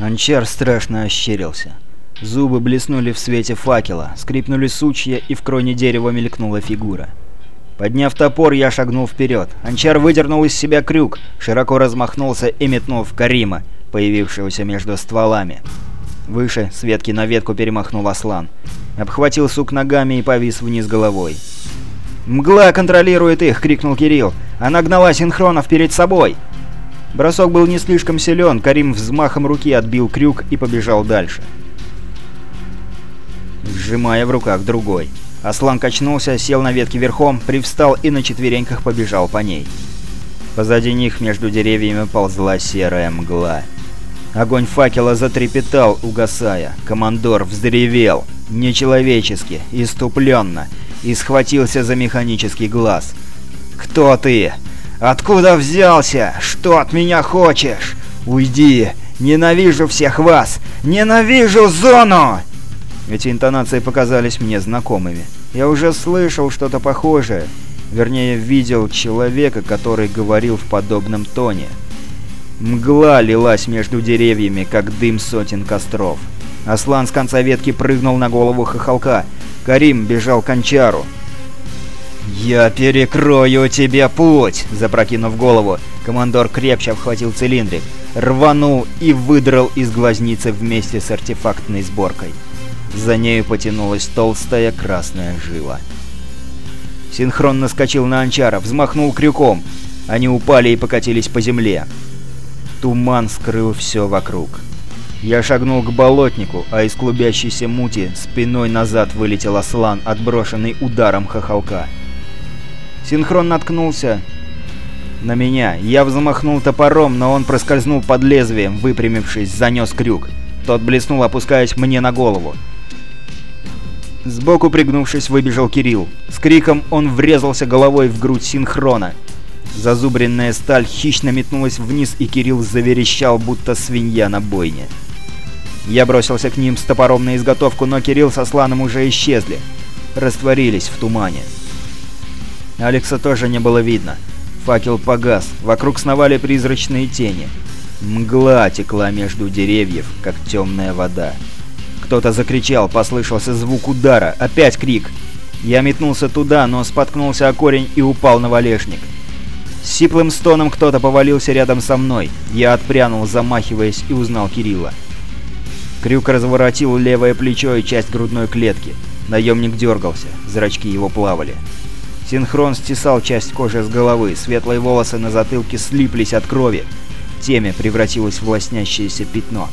Анчар страшно ощерился. Зубы блеснули в свете факела, скрипнули сучья, и в кроне дерева мелькнула фигура. Подняв топор, я шагнул вперед. Анчар выдернул из себя крюк, широко размахнулся и метнул в Карима, появившегося между стволами. Выше, с ветки на ветку перемахнул Аслан. Обхватил сук ногами и повис вниз головой. «Мгла контролирует их!» — крикнул Кирилл. «Она гнала синхронов перед собой!» Бросок был не слишком силен, Карим взмахом руки отбил крюк и побежал дальше. Сжимая в руках другой. Аслан качнулся, сел на ветке верхом, привстал и на четвереньках побежал по ней. Позади них между деревьями ползла серая мгла. Огонь факела затрепетал, угасая. Командор вздревел. Нечеловечески, иступленно. И схватился за механический глаз. «Кто ты? Откуда взялся? Что от меня хочешь? Уйди! Ненавижу всех вас! Ненавижу зону!» Эти интонации показались мне знакомыми. Я уже слышал что-то похожее. Вернее, видел человека, который говорил в подобном тоне. Мгла лилась между деревьями, как дым сотен костров. Аслан с конца ветки прыгнул на голову хохолка. Карим бежал к Анчару. «Я перекрою тебе путь!» Запрокинув голову, командор крепче обхватил цилиндрик, рванул и выдрал из глазницы вместе с артефактной сборкой. За нею потянулась толстая красная жила. Синхрон наскочил на Анчара, взмахнул крюком. Они упали и покатились по земле. Туман скрыл все вокруг. Я шагнул к болотнику, а из клубящейся мути спиной назад вылетел ослан, отброшенный ударом хохолка. Синхрон наткнулся на меня. Я взмахнул топором, но он проскользнул под лезвием, выпрямившись, занес крюк. Тот блеснул, опускаясь мне на голову. Сбоку пригнувшись, выбежал Кирилл. С криком он врезался головой в грудь синхрона. Зазубренная сталь хищно метнулась вниз, и Кирилл заверещал, будто свинья на бойне. Я бросился к ним с топором на изготовку, но Кирилл со Сланом уже исчезли. Растворились в тумане. Алекса тоже не было видно. Факел погас, вокруг сновали призрачные тени. Мгла текла между деревьев, как темная вода. Кто-то закричал, послышался звук удара, опять крик. Я метнулся туда, но споткнулся о корень и упал на валежник. С сиплым стоном кто-то повалился рядом со мной. Я отпрянул, замахиваясь, и узнал Кирилла. Крюк разворотил левое плечо и часть грудной клетки. Наемник дергался, зрачки его плавали. Синхрон стесал часть кожи с головы, светлые волосы на затылке слиплись от крови. Темя превратилось в лоснящееся пятно.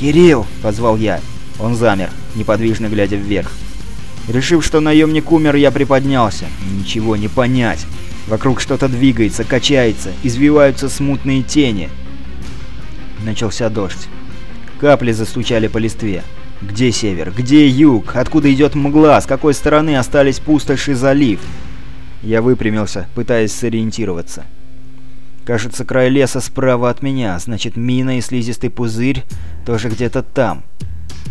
«Кирилл!» — позвал я. Он замер, неподвижно глядя вверх. Решив, что наемник умер, я приподнялся. Ничего не понять. Вокруг что-то двигается, качается, извиваются смутные тени. Начался дождь. Капли застучали по листве. Где север? Где юг? Откуда идет мгла? С какой стороны остались пустошь и залив? Я выпрямился, пытаясь сориентироваться. Кажется, край леса справа от меня, значит, мина и слизистый пузырь тоже где-то там.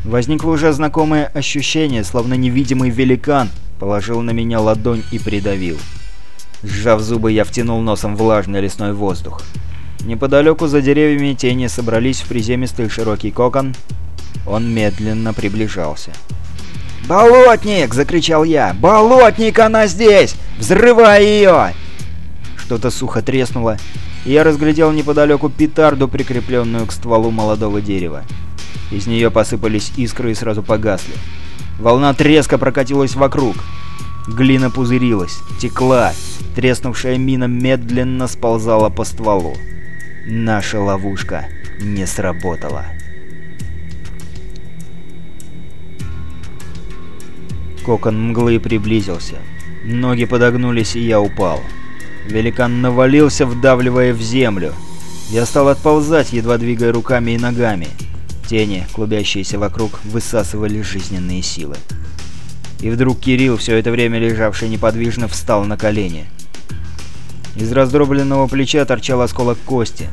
Возникло уже знакомое ощущение, словно невидимый великан положил на меня ладонь и придавил. Сжав зубы, я втянул носом влажный лесной воздух. Неподалеку за деревьями тени собрались в приземистый широкий кокон. Он медленно приближался. «Болотник!» — закричал я. «Болотник, она здесь! Взрывай ее!» Что-то сухо треснуло, я разглядел неподалеку петарду, прикрепленную к стволу молодого дерева. Из нее посыпались искры и сразу погасли. Волна треска прокатилась вокруг. Глина пузырилась, текла. Треснувшая мина медленно сползала по стволу. Наша ловушка не сработала. Кокон мглы приблизился. Ноги подогнулись, и я упал. Великан навалился, вдавливая в землю. Я стал отползать, едва двигая руками и ногами. Тени, клубящиеся вокруг, высасывали жизненные силы. И вдруг Кирилл, все это время лежавший неподвижно, встал на колени. Из раздробленного плеча торчал осколок кости.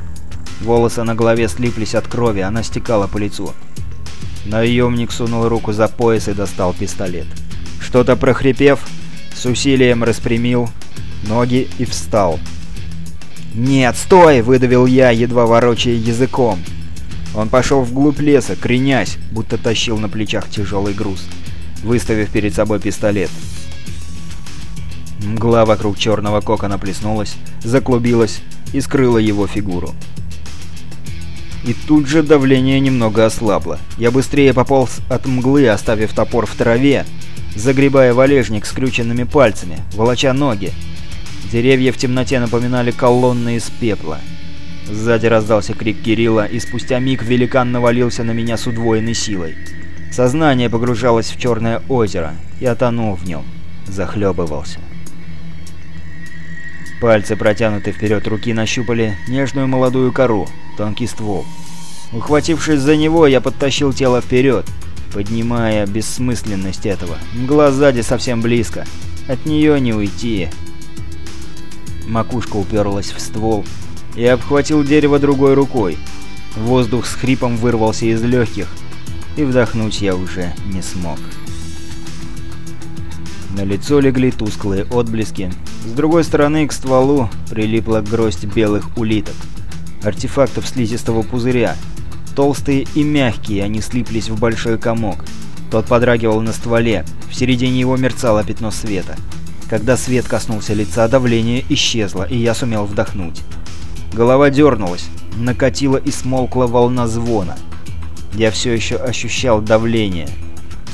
Волосы на голове слиплись от крови, она стекала по лицу. Наемник сунул руку за пояс и достал пистолет. Что-то прохрипев, с усилием распрямил ноги и встал. «Нет, стой!» — выдавил я, едва ворочая языком. Он пошел вглубь леса, кренясь, будто тащил на плечах тяжелый груз, выставив перед собой пистолет. Мгла вокруг черного кокона плеснулась, заклубилась и скрыла его фигуру. И тут же давление немного ослабло. Я быстрее пополз от мглы, оставив топор в траве, загребая валежник скрюченными пальцами, волоча ноги. Деревья в темноте напоминали колонны из пепла. Сзади раздался крик Кирилла, и спустя миг великан навалился на меня с удвоенной силой. Сознание погружалось в черное озеро. Я тонул в нем. Захлебывался. Пальцы, протянутые вперед руки, нащупали нежную молодую кору, тонкий ствол. Ухватившись за него, я подтащил тело вперед, поднимая бессмысленность этого. Мгла сзади совсем близко. От нее не уйти. Макушка уперлась в ствол. Я обхватил дерево другой рукой. Воздух с хрипом вырвался из легких, и вдохнуть я уже не смог. На лицо легли тусклые отблески. С другой стороны к стволу прилипла гроздь белых улиток. Артефактов слизистого пузыря. Толстые и мягкие, они слиплись в большой комок. Тот подрагивал на стволе, в середине его мерцало пятно света. Когда свет коснулся лица, давление исчезло, и я сумел вдохнуть. Голова дернулась, накатила и смолкла волна звона. Я все еще ощущал давление,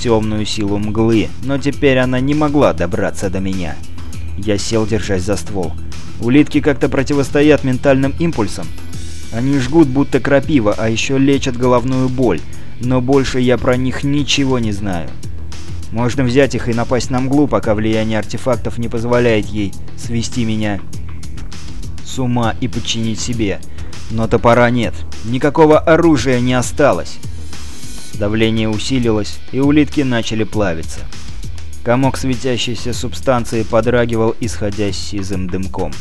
темную силу мглы, но теперь она не могла добраться до меня. Я сел, держась за ствол. Улитки как-то противостоят ментальным импульсам. Они жгут будто крапива, а еще лечат головную боль, но больше я про них ничего не знаю. Можно взять их и напасть на мглу, пока влияние артефактов не позволяет ей свести меня с ума и подчинить себе. Но топора нет. Никакого оружия не осталось. Давление усилилось, и улитки начали плавиться. Комок светящейся субстанции подрагивал, исходя сизым дымком.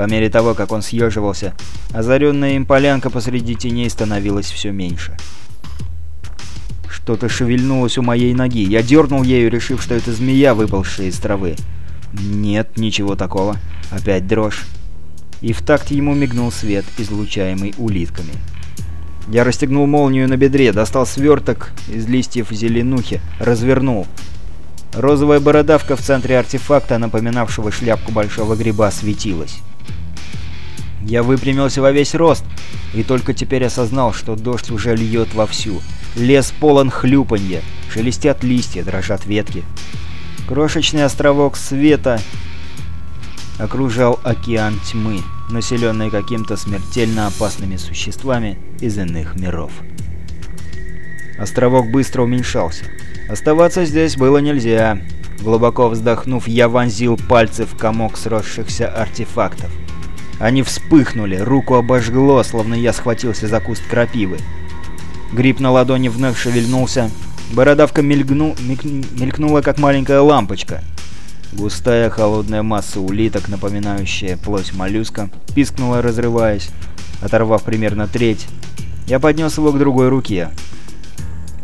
По мере того, как он съеживался, озаренная им полянка посреди теней становилась все меньше. Что-то шевельнулось у моей ноги. Я дернул ею, решив, что это змея, выпалшая из травы. Нет, ничего такого. Опять дрожь и в такт ему мигнул свет, излучаемый улитками. Я расстегнул молнию на бедре, достал сверток из листьев зеленухи, развернул. Розовая бородавка в центре артефакта, напоминавшего шляпку большого гриба, светилась. Я выпрямился во весь рост и только теперь осознал, что дождь уже льет вовсю. Лес полон хлюпанья, шелестят листья, дрожат ветки. Крошечный островок света окружал океан тьмы, населенный каким-то смертельно опасными существами из иных миров. Островок быстро уменьшался. Оставаться здесь было нельзя. Глубоко вздохнув, я вонзил пальцы в комок сросшихся артефактов. Они вспыхнули, руку обожгло, словно я схватился за куст крапивы. Гриб на ладони вновь шевельнулся. Бородавка мелькну... мелькнула, как маленькая лампочка. Густая холодная масса улиток, напоминающая плоть моллюска, пискнула, разрываясь, оторвав примерно треть. Я поднес его к другой руке.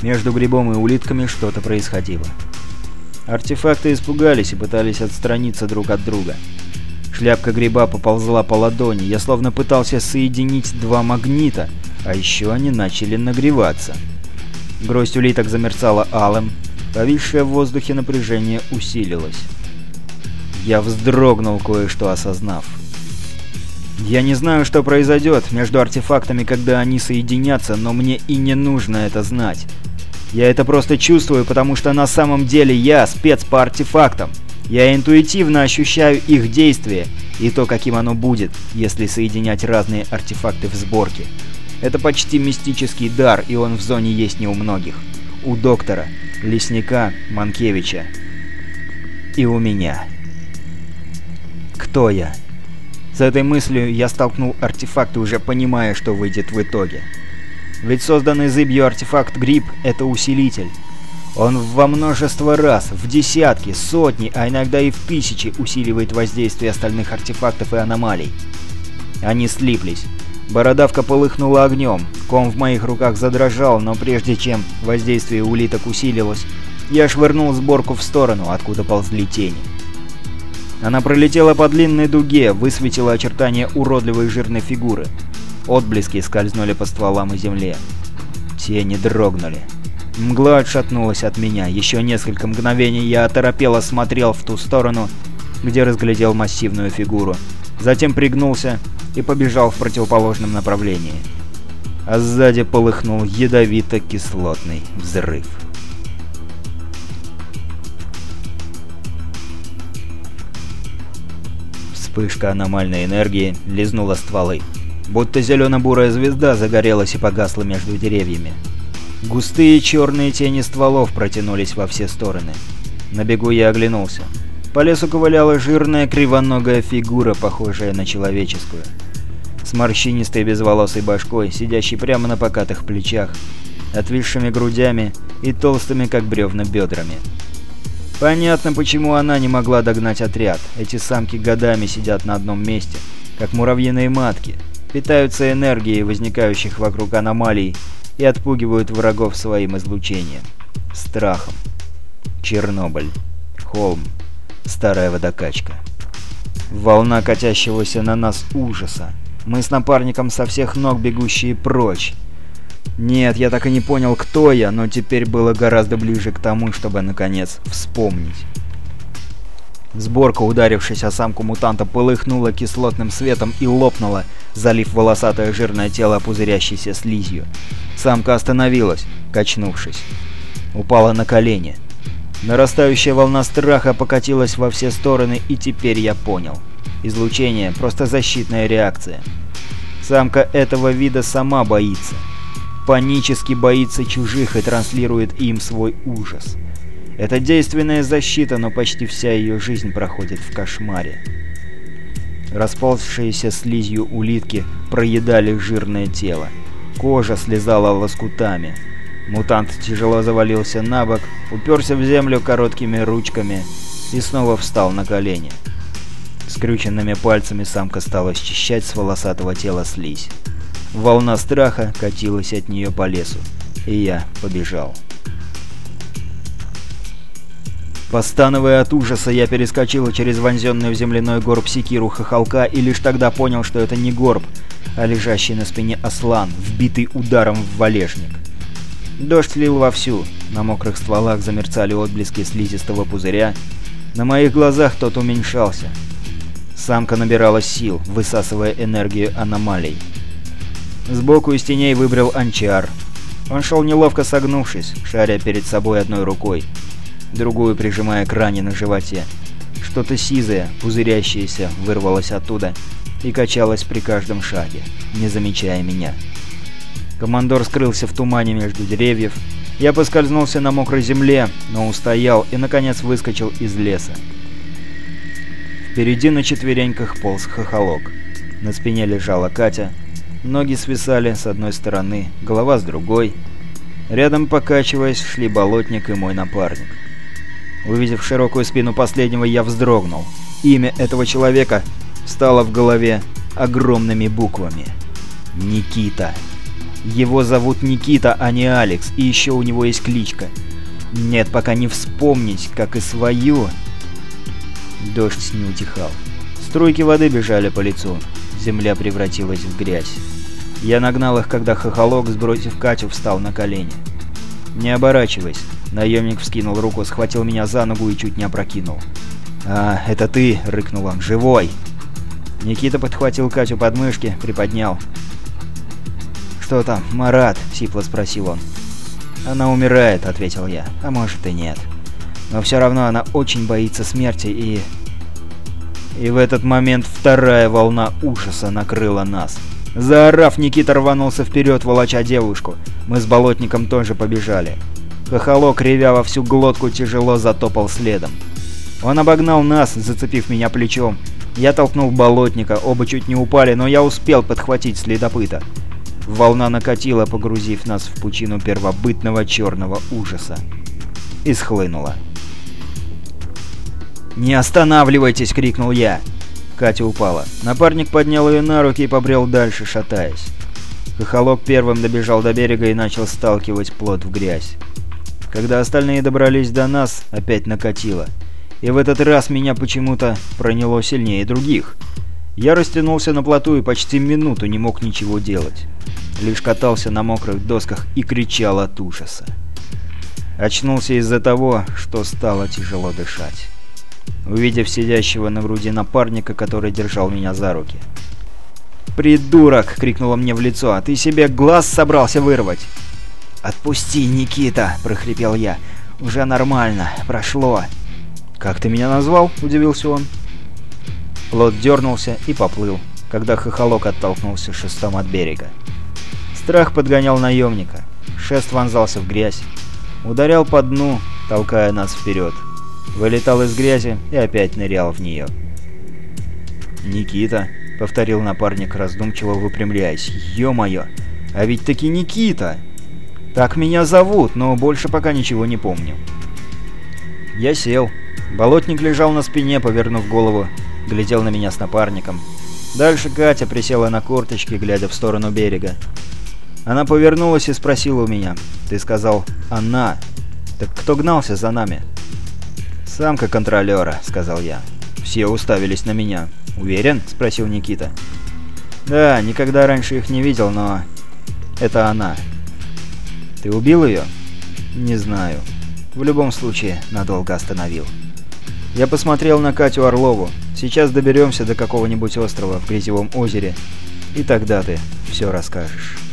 Между грибом и улитками что-то происходило. Артефакты испугались и пытались отстраниться друг от друга. Шляпка гриба поползла по ладони, я словно пытался соединить два магнита, а еще они начали нагреваться. Гроздь улиток замерцала алым, повисшее в воздухе напряжение усилилось. Я вздрогнул, кое-что осознав. Я не знаю, что произойдет между артефактами, когда они соединятся, но мне и не нужно это знать. Я это просто чувствую, потому что на самом деле я спец по артефактам. Я интуитивно ощущаю их действие и то, каким оно будет, если соединять разные артефакты в сборке. Это почти мистический дар, и он в зоне есть не у многих. У доктора, лесника, Манкевича. И у меня. Кто я? С этой мыслью я столкнул артефакты, уже понимая, что выйдет в итоге. Ведь созданный зыбью артефакт Гриб — это усилитель. Он во множество раз, в десятки, сотни, а иногда и в тысячи усиливает воздействие остальных артефактов и аномалий. Они слиплись. Бородавка полыхнула огнем, ком в моих руках задрожал, но прежде чем воздействие улиток усилилось, я швырнул сборку в сторону, откуда ползли тени. Она пролетела по длинной дуге, высветила очертания уродливой жирной фигуры. Отблески скользнули по стволам и земле. Тени дрогнули. Мгла отшатнулась от меня. Еще несколько мгновений я оторопело смотрел в ту сторону, где разглядел массивную фигуру. Затем пригнулся и побежал в противоположном направлении. А сзади полыхнул ядовито-кислотный взрыв. Вспышка аномальной энергии лизнула стволы. Будто зелено-бурая звезда загорелась и погасла между деревьями. Густые черные тени стволов протянулись во все стороны. На бегу я оглянулся. По лесу ковыляла жирная кривоногая фигура, похожая на человеческую. С морщинистой безволосой башкой, сидящей прямо на покатых плечах, отвисшими грудями и толстыми, как бревна, бедрами. Понятно, почему она не могла догнать отряд. Эти самки годами сидят на одном месте, как муравьиные матки, питаются энергией возникающих вокруг аномалий и отпугивают врагов своим излучением. Страхом. Чернобыль. Холм. Старая водокачка. Волна катящегося на нас ужаса. Мы с напарником со всех ног бегущие прочь. Нет, я так и не понял, кто я, но теперь было гораздо ближе к тому, чтобы, наконец, вспомнить. Сборка, ударившись о самку мутанта, полыхнула кислотным светом и лопнула, залив волосатое жирное тело пузырящейся слизью. Самка остановилась, качнувшись. Упала на колени. Нарастающая волна страха покатилась во все стороны, и теперь я понял. Излучение — просто защитная реакция. Самка этого вида сама боится. Панически боится чужих и транслирует им свой ужас. Это действенная защита, но почти вся ее жизнь проходит в кошмаре. Расползшиеся слизью улитки проедали жирное тело. Кожа слезала лоскутами. Мутант тяжело завалился на бок, уперся в землю короткими ручками и снова встал на колени. Скрюченными пальцами самка стала счищать с волосатого тела слизь. Волна страха катилась от нее по лесу, и я побежал. Постановая от ужаса, я перескочил через вонзенную в земляной горб секиру хохолка и лишь тогда понял, что это не горб, а лежащий на спине ослан, вбитый ударом в валежник. Дождь лил вовсю, на мокрых стволах замерцали отблески слизистого пузыря, на моих глазах тот уменьшался. Самка набирала сил, высасывая энергию аномалий. Сбоку из теней выбрал Анчар. Он шел неловко согнувшись, шаря перед собой одной рукой другую прижимая к ране на животе. Что-то сизое, пузырящееся, вырвалось оттуда и качалось при каждом шаге, не замечая меня. Командор скрылся в тумане между деревьев. Я поскользнулся на мокрой земле, но устоял и, наконец, выскочил из леса. Впереди на четвереньках полз хохолок. На спине лежала Катя. Ноги свисали с одной стороны, голова с другой. Рядом, покачиваясь, шли болотник и мой напарник. Увидев широкую спину последнего, я вздрогнул. Имя этого человека стало в голове огромными буквами. Никита. Его зовут Никита, а не Алекс, и еще у него есть кличка. Нет, пока не вспомнить, как и свою. Дождь не утихал. Струйки воды бежали по лицу. Земля превратилась в грязь. Я нагнал их, когда хохолок, сбросив Катю, встал на колени. «Не оборачивайся», Наемник вскинул руку, схватил меня за ногу и чуть не опрокинул. «А, это ты!» — рыкнул он. «Живой!» Никита подхватил Катю под мышки, приподнял. «Что там, Марат?» — сипло спросил он. «Она умирает», — ответил я. «А может и нет. Но все равно она очень боится смерти и...» И в этот момент вторая волна ужаса накрыла нас. Заорав, Никита рванулся вперед, волоча девушку. Мы с болотником тоже побежали. Хохолок, ревя во всю глотку, тяжело затопал следом. Он обогнал нас, зацепив меня плечом. Я толкнул болотника, оба чуть не упали, но я успел подхватить следопыта. Волна накатила, погрузив нас в пучину первобытного черного ужаса. И схлынула. «Не останавливайтесь!» — крикнул я. Катя упала. Напарник поднял ее на руки и побрел дальше, шатаясь. Хохолок первым добежал до берега и начал сталкивать плот в грязь. Когда остальные добрались до нас, опять накатило. И в этот раз меня почему-то проняло сильнее других. Я растянулся на плоту и почти минуту не мог ничего делать. Лишь катался на мокрых досках и кричал от ужаса. Очнулся из-за того, что стало тяжело дышать. Увидев сидящего на груди напарника, который держал меня за руки. «Придурок!» — крикнула мне в лицо. «А ты себе глаз собрался вырвать?» «Отпусти, Никита!» — прохрипел я. «Уже нормально. Прошло». «Как ты меня назвал?» — удивился он. Плот дернулся и поплыл, когда хохолок оттолкнулся шестом от берега. Страх подгонял наемника. Шест вонзался в грязь. Ударял по дну, толкая нас вперед. Вылетал из грязи и опять нырял в нее. «Никита», — повторил напарник, раздумчиво выпрямляясь. «Ё-моё! А ведь таки Никита! Так меня зовут, но больше пока ничего не помню». Я сел. Болотник лежал на спине, повернув голову, глядел на меня с напарником. Дальше Катя присела на корточки, глядя в сторону берега. Она повернулась и спросила у меня. «Ты сказал «она». Так кто гнался за нами?» «Самка контролера», — сказал я. Все уставились на меня. «Уверен?» — спросил Никита. «Да, никогда раньше их не видел, но... это она». «Ты убил ее?» «Не знаю. В любом случае, надолго остановил». Я посмотрел на Катю Орлову. Сейчас доберемся до какого-нибудь острова в Грязевом озере, и тогда ты все расскажешь.